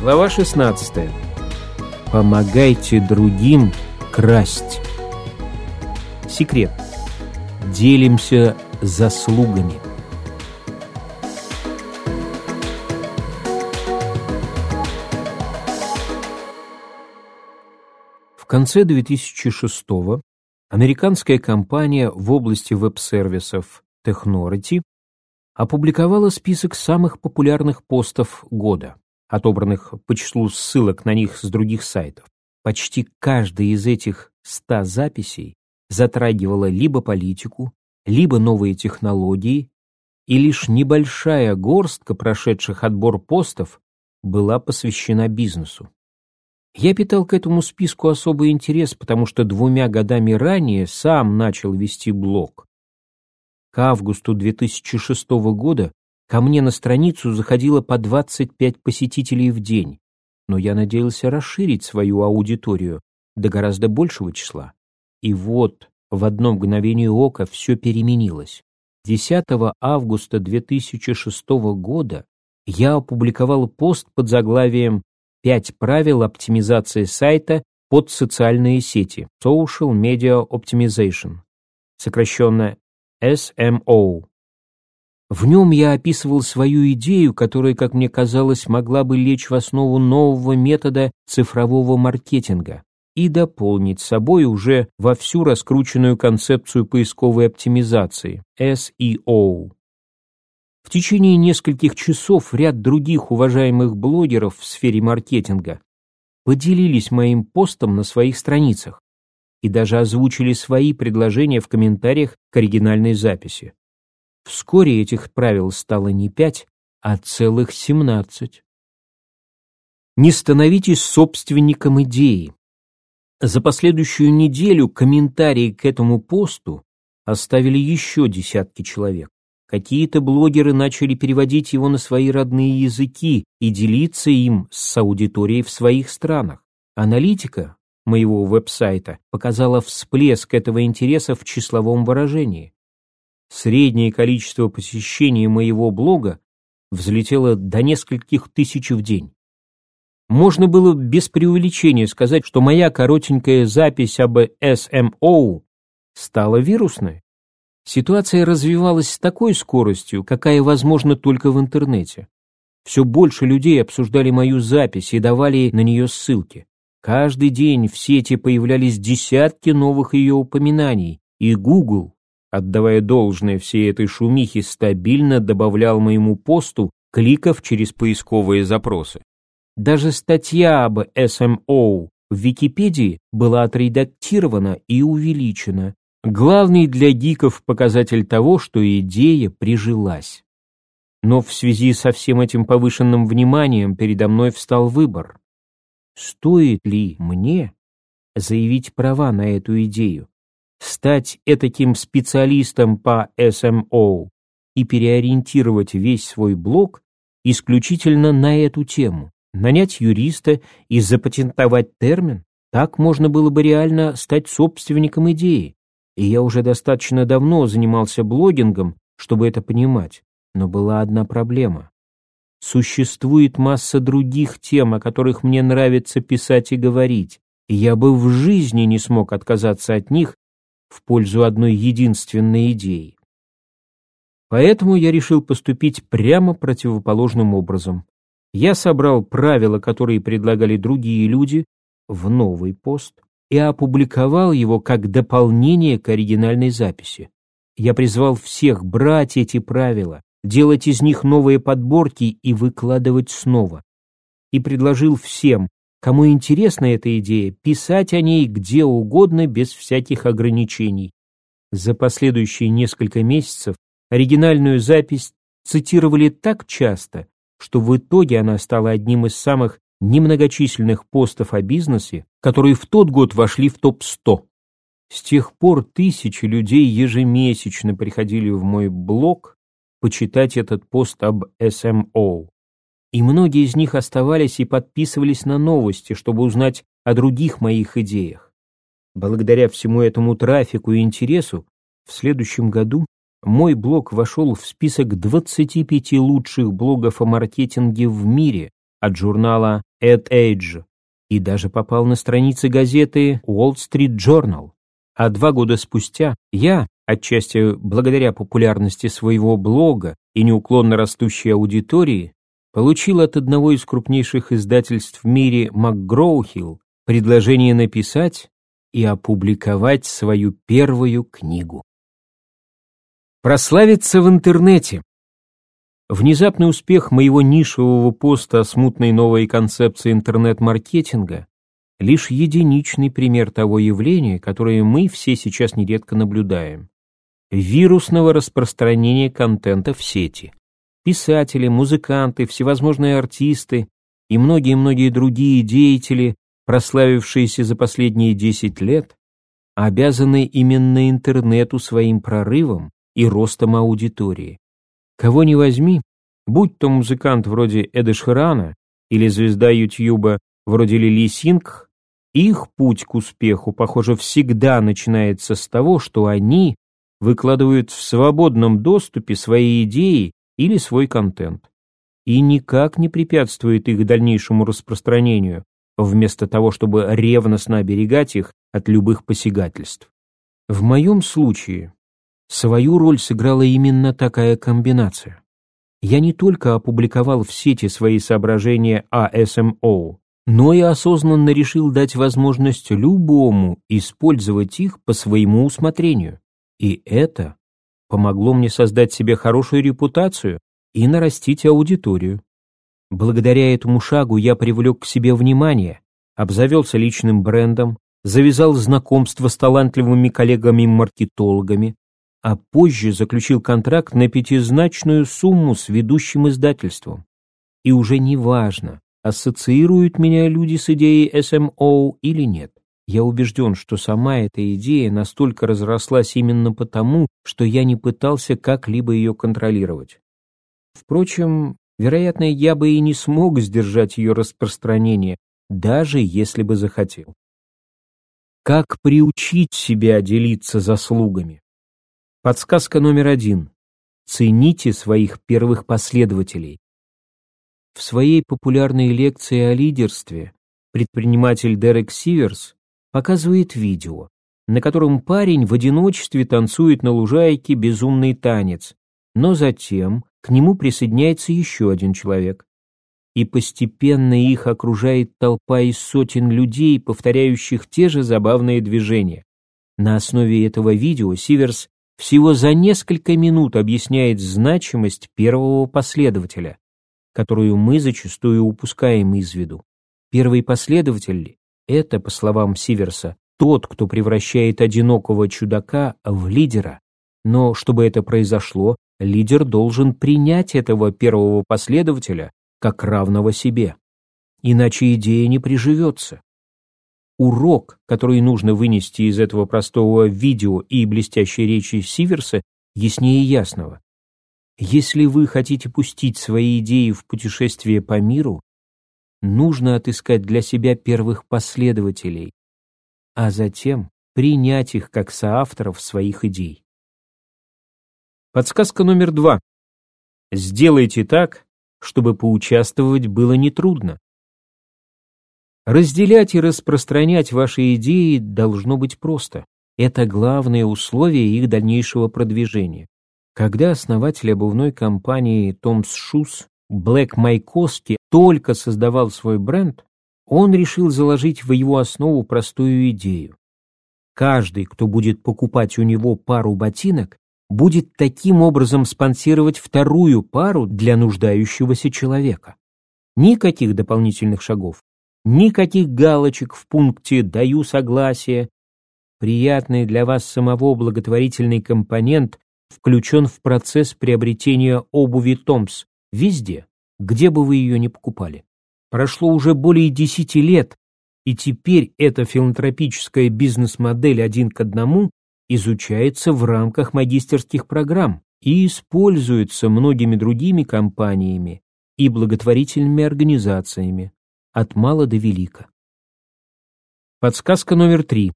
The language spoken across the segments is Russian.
Глава 16. Помогайте другим красть. Секрет. Делимся заслугами. В конце 2006 американская компания в области веб-сервисов Technority опубликовала список самых популярных постов года, отобранных по числу ссылок на них с других сайтов. Почти каждая из этих 100 записей затрагивала либо политику, либо новые технологии, и лишь небольшая горстка прошедших отбор постов была посвящена бизнесу. Я питал к этому списку особый интерес, потому что двумя годами ранее сам начал вести блог. К августу 2006 года ко мне на страницу заходило по 25 посетителей в день, но я надеялся расширить свою аудиторию до гораздо большего числа. И вот в одно мгновение ока все переменилось. 10 августа 2006 года я опубликовал пост под заглавием «Пять правил оптимизации сайта под социальные сети» Social Media Optimization, сокращенно SMO. В нем я описывал свою идею, которая, как мне казалось, могла бы лечь в основу нового метода цифрового маркетинга и дополнить собой уже вовсю раскрученную концепцию поисковой оптимизации SEO. В течение нескольких часов ряд других уважаемых блогеров в сфере маркетинга поделились моим постом на своих страницах и даже озвучили свои предложения в комментариях к оригинальной записи. Вскоре этих правил стало не пять, а целых семнадцать. Не становитесь собственником идеи. За последующую неделю комментарии к этому посту оставили еще десятки человек. Какие-то блогеры начали переводить его на свои родные языки и делиться им с аудиторией в своих странах. Аналитика моего веб-сайта показала всплеск этого интереса в числовом выражении. Среднее количество посещений моего блога взлетело до нескольких тысяч в день. Можно было без преувеличения сказать, что моя коротенькая запись об SMO стала вирусной. Ситуация развивалась с такой скоростью, какая возможна только в интернете. Все больше людей обсуждали мою запись и давали на нее ссылки. Каждый день в сети появлялись десятки новых ее упоминаний, и Google, отдавая должное всей этой шумихе, стабильно добавлял моему посту кликов через поисковые запросы. Даже статья об SMO в Википедии была отредактирована и увеличена. Главный для гиков показатель того, что идея прижилась. Но в связи со всем этим повышенным вниманием передо мной встал выбор. Стоит ли мне заявить права на эту идею, стать этаким специалистом по SMO и переориентировать весь свой блог исключительно на эту тему? нанять юриста и запатентовать термин, так можно было бы реально стать собственником идеи. И я уже достаточно давно занимался блогингом, чтобы это понимать. Но была одна проблема. Существует масса других тем, о которых мне нравится писать и говорить, и я бы в жизни не смог отказаться от них в пользу одной единственной идеи. Поэтому я решил поступить прямо противоположным образом я собрал правила, которые предлагали другие люди, в новый пост и опубликовал его как дополнение к оригинальной записи. Я призвал всех брать эти правила, делать из них новые подборки и выкладывать снова. И предложил всем, кому интересна эта идея, писать о ней где угодно без всяких ограничений. За последующие несколько месяцев оригинальную запись цитировали так часто, что в итоге она стала одним из самых немногочисленных постов о бизнесе, которые в тот год вошли в топ-100. С тех пор тысячи людей ежемесячно приходили в мой блог почитать этот пост об SMO. И многие из них оставались и подписывались на новости, чтобы узнать о других моих идеях. Благодаря всему этому трафику и интересу, в следующем году мой блог вошел в список 25 лучших блогов о маркетинге в мире от журнала Ad Age и даже попал на страницы газеты Wall Street Journal. А два года спустя я, отчасти благодаря популярности своего блога и неуклонно растущей аудитории, получил от одного из крупнейших издательств в мире МакГроухилл предложение написать и опубликовать свою первую книгу. Прославиться в интернете. Внезапный успех моего нишевого поста о смутной новой концепции интернет-маркетинга лишь единичный пример того явления, которое мы все сейчас нередко наблюдаем. Вирусного распространения контента в сети. Писатели, музыканты, всевозможные артисты и многие-многие другие деятели, прославившиеся за последние 10 лет, обязаны именно интернету своим прорывом и ростом аудитории. Кого ни возьми, будь то музыкант вроде Эда Ширана или звезда Ютьюба вроде Лили Синг, их путь к успеху, похоже, всегда начинается с того, что они выкладывают в свободном доступе свои идеи или свой контент и никак не препятствует их дальнейшему распространению, вместо того, чтобы ревностно оберегать их от любых посягательств. В моем случае свою роль сыграла именно такая комбинация. Я не только опубликовал в сети свои соображения о СМО, но и осознанно решил дать возможность любому использовать их по своему усмотрению. И это помогло мне создать себе хорошую репутацию и нарастить аудиторию. Благодаря этому шагу я привлек к себе внимание, обзавелся личным брендом, завязал знакомство с талантливыми коллегами-маркетологами, а позже заключил контракт на пятизначную сумму с ведущим издательством. И уже не важно, ассоциируют меня люди с идеей SMO или нет. Я убежден, что сама эта идея настолько разрослась именно потому, что я не пытался как-либо ее контролировать. Впрочем, вероятно, я бы и не смог сдержать ее распространение, даже если бы захотел. Как приучить себя делиться заслугами? Подсказка номер один. Цените своих первых последователей. В своей популярной лекции о лидерстве предприниматель Дерек Сиверс показывает видео, на котором парень в одиночестве танцует на лужайке безумный танец, но затем к нему присоединяется еще один человек. И постепенно их окружает толпа из сотен людей, повторяющих те же забавные движения. На основе этого видео Сиверс всего за несколько минут объясняет значимость первого последователя, которую мы зачастую упускаем из виду. Первый последователь — это, по словам Сиверса, тот, кто превращает одинокого чудака в лидера. Но чтобы это произошло, лидер должен принять этого первого последователя как равного себе. Иначе идея не приживется. Урок, который нужно вынести из этого простого видео и блестящей речи Сиверса, яснее ясного. Если вы хотите пустить свои идеи в путешествие по миру, нужно отыскать для себя первых последователей, а затем принять их как соавторов своих идей. Подсказка номер два. Сделайте так, чтобы поучаствовать было нетрудно. Разделять и распространять ваши идеи должно быть просто. Это главное условие их дальнейшего продвижения. Когда основатель обувной компании Tom's Shoes Блэк Майкоски только создавал свой бренд, он решил заложить в его основу простую идею. Каждый, кто будет покупать у него пару ботинок, будет таким образом спонсировать вторую пару для нуждающегося человека. Никаких дополнительных шагов, никаких галочек в пункте «даю согласие». Приятный для вас самого благотворительный компонент включен в процесс приобретения обуви Томс везде, где бы вы ее ни покупали. Прошло уже более десяти лет, и теперь эта филантропическая бизнес-модель один к одному изучается в рамках магистерских программ и используется многими другими компаниями и благотворительными организациями от мала до велика. Подсказка номер три.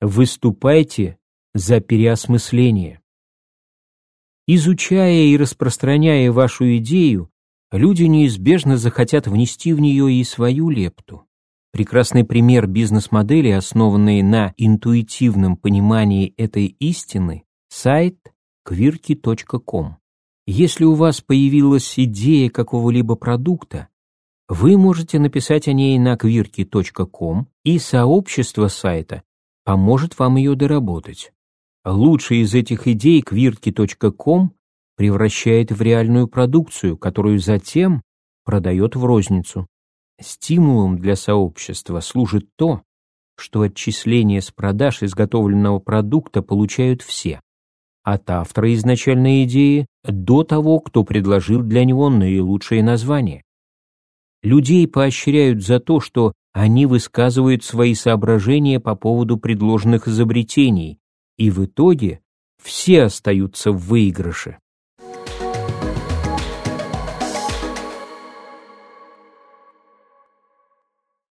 Выступайте за переосмысление. Изучая и распространяя вашу идею, люди неизбежно захотят внести в нее и свою лепту. Прекрасный пример бизнес-модели, основанной на интуитивном понимании этой истины, сайт quirky.com. Если у вас появилась идея какого-либо продукта, вы можете написать о ней на quirky.com, и сообщество сайта поможет вам ее доработать. Лучшая из этих идей quirky.com превращает в реальную продукцию, которую затем продает в розницу. Стимулом для сообщества служит то, что отчисления с продаж изготовленного продукта получают все, от автора изначальной идеи до того, кто предложил для него наилучшее название. Людей поощряют за то, что они высказывают свои соображения по поводу предложенных изобретений, и в итоге все остаются в выигрыше.